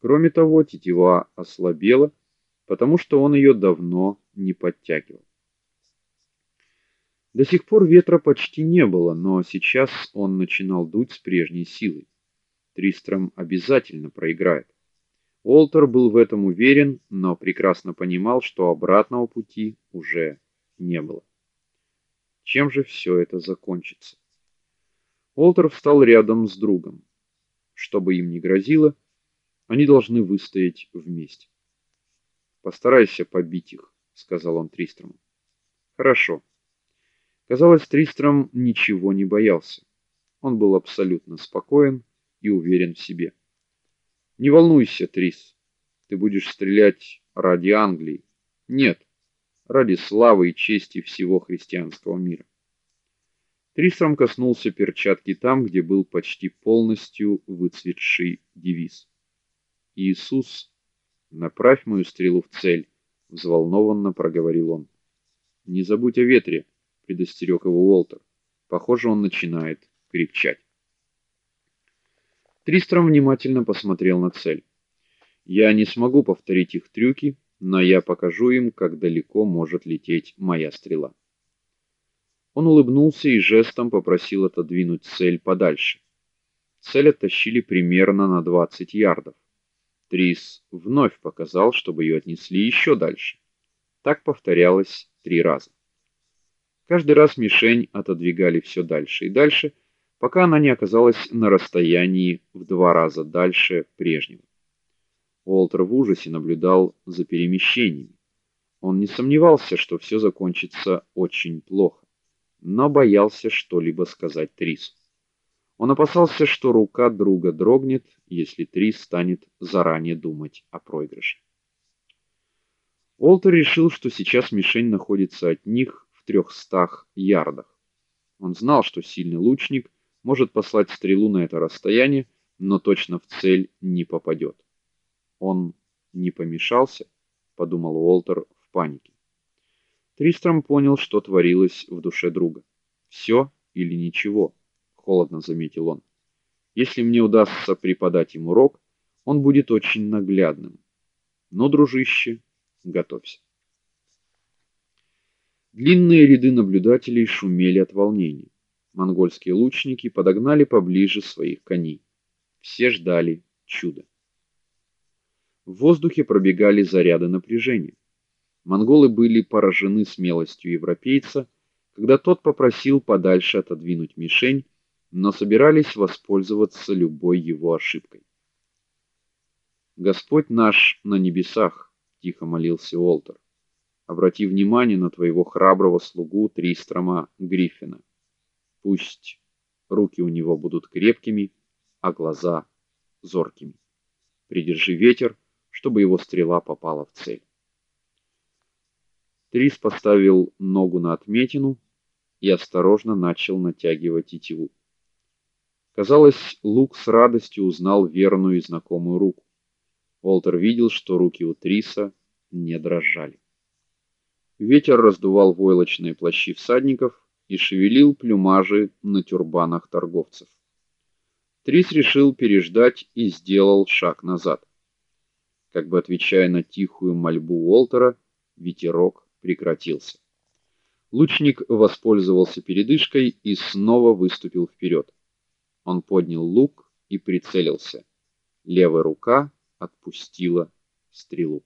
Кроме того, тетива ослабела, потому что он ее давно не подтягивал. До сих пор ветра почти не было, но сейчас он начинал дуть с прежней силой. Тристром обязательно проиграет. Уолтер был в этом уверен, но прекрасно понимал, что обратного пути уже не было. Чем же все это закончится? Уолтер встал рядом с другом. Что бы им ни грозило, они должны выстоять вместе. Постарайся побить их, сказал он Тристрому. Хорошо. Казалось, Тристром ничего не боялся. Он был абсолютно спокоен и уверен в себе. Не волнуйся, Трис. Ты будешь стрелять ради Англии. Нет, ради славы и чести всего христианского мира. Тристром коснулся перчатки там, где был почти полностью выцветший девиз. Иисус, направь мою стрелу в цель, взволнованно проговорил он. Не забудь о ветре, предостерег его Уолтер. Похоже, он начинает крепчать. Тристром внимательно посмотрел на цель. Я не смогу повторить их трюки, но я покажу им, как далеко может лететь моя стрела. Он улыбнулся и жестом попросил отодвинуть цель подальше. Цель оттащили примерно на 20 ярдов. Трис вновь показал, чтобы ее отнесли еще дальше. Так повторялось три раза. Каждый раз мишень отодвигали все дальше и дальше, пока она не оказалась на расстоянии в два раза дальше прежнего. Уолтер в ужасе наблюдал за перемещениями. Он не сомневался, что все закончится очень плохо, но боялся что-либо сказать Трису. Он опасался, что рука друга дрогнет, если Трис станет заранее думать о проигрыше. Уолтер решил, что сейчас мишень находится от них в трехстах ярдах. Он знал, что сильный лучник может послать стрелу на это расстояние, но точно в цель не попадет. Он не помешался, подумал Уолтер в панике. Тристром понял, что творилось в душе друга. Все или ничего холодно заметил он. Если мне удастся преподать ему урок, он будет очень наглядным. Но, дружище, готовься. Длинные ряды наблюдателей шумели от волнения. Монгольские лучники подогнали поближе своих коней. Все ждали чуда. В воздухе пробегали заряды напряжения. Монголы были поражены смелостью европейца, когда тот попросил подальше отодвинуть мишень но собирались воспользоваться любой его ошибкой. Господь наш на небесах, тихо молился Уолтер. Обрати внимание на твоего храброго слугу Тристрома Гриффина. Пусть руки у него будут крепкими, а глаза зоркими. Придержи ветер, чтобы его стрела попала в цель. Трис поставил ногу на отметину и осторожно начал натягивать тетиву. Казалось, Лук с радостью узнал верную и знакомую руку. Волтер видел, что руки у Триса не дрожали. Ветер раздувал войлочные плащи всадников и шевелил плюмажи на тюрбанах торговцев. Трис решил переждать и сделал шаг назад. Как бы отвечая на тихую мольбу Уолтера, ветерок прекратился. Лучник воспользовался передышкой и снова выступил вперед. Он поднял лук и прицелился. Левая рука отпустила стрелу.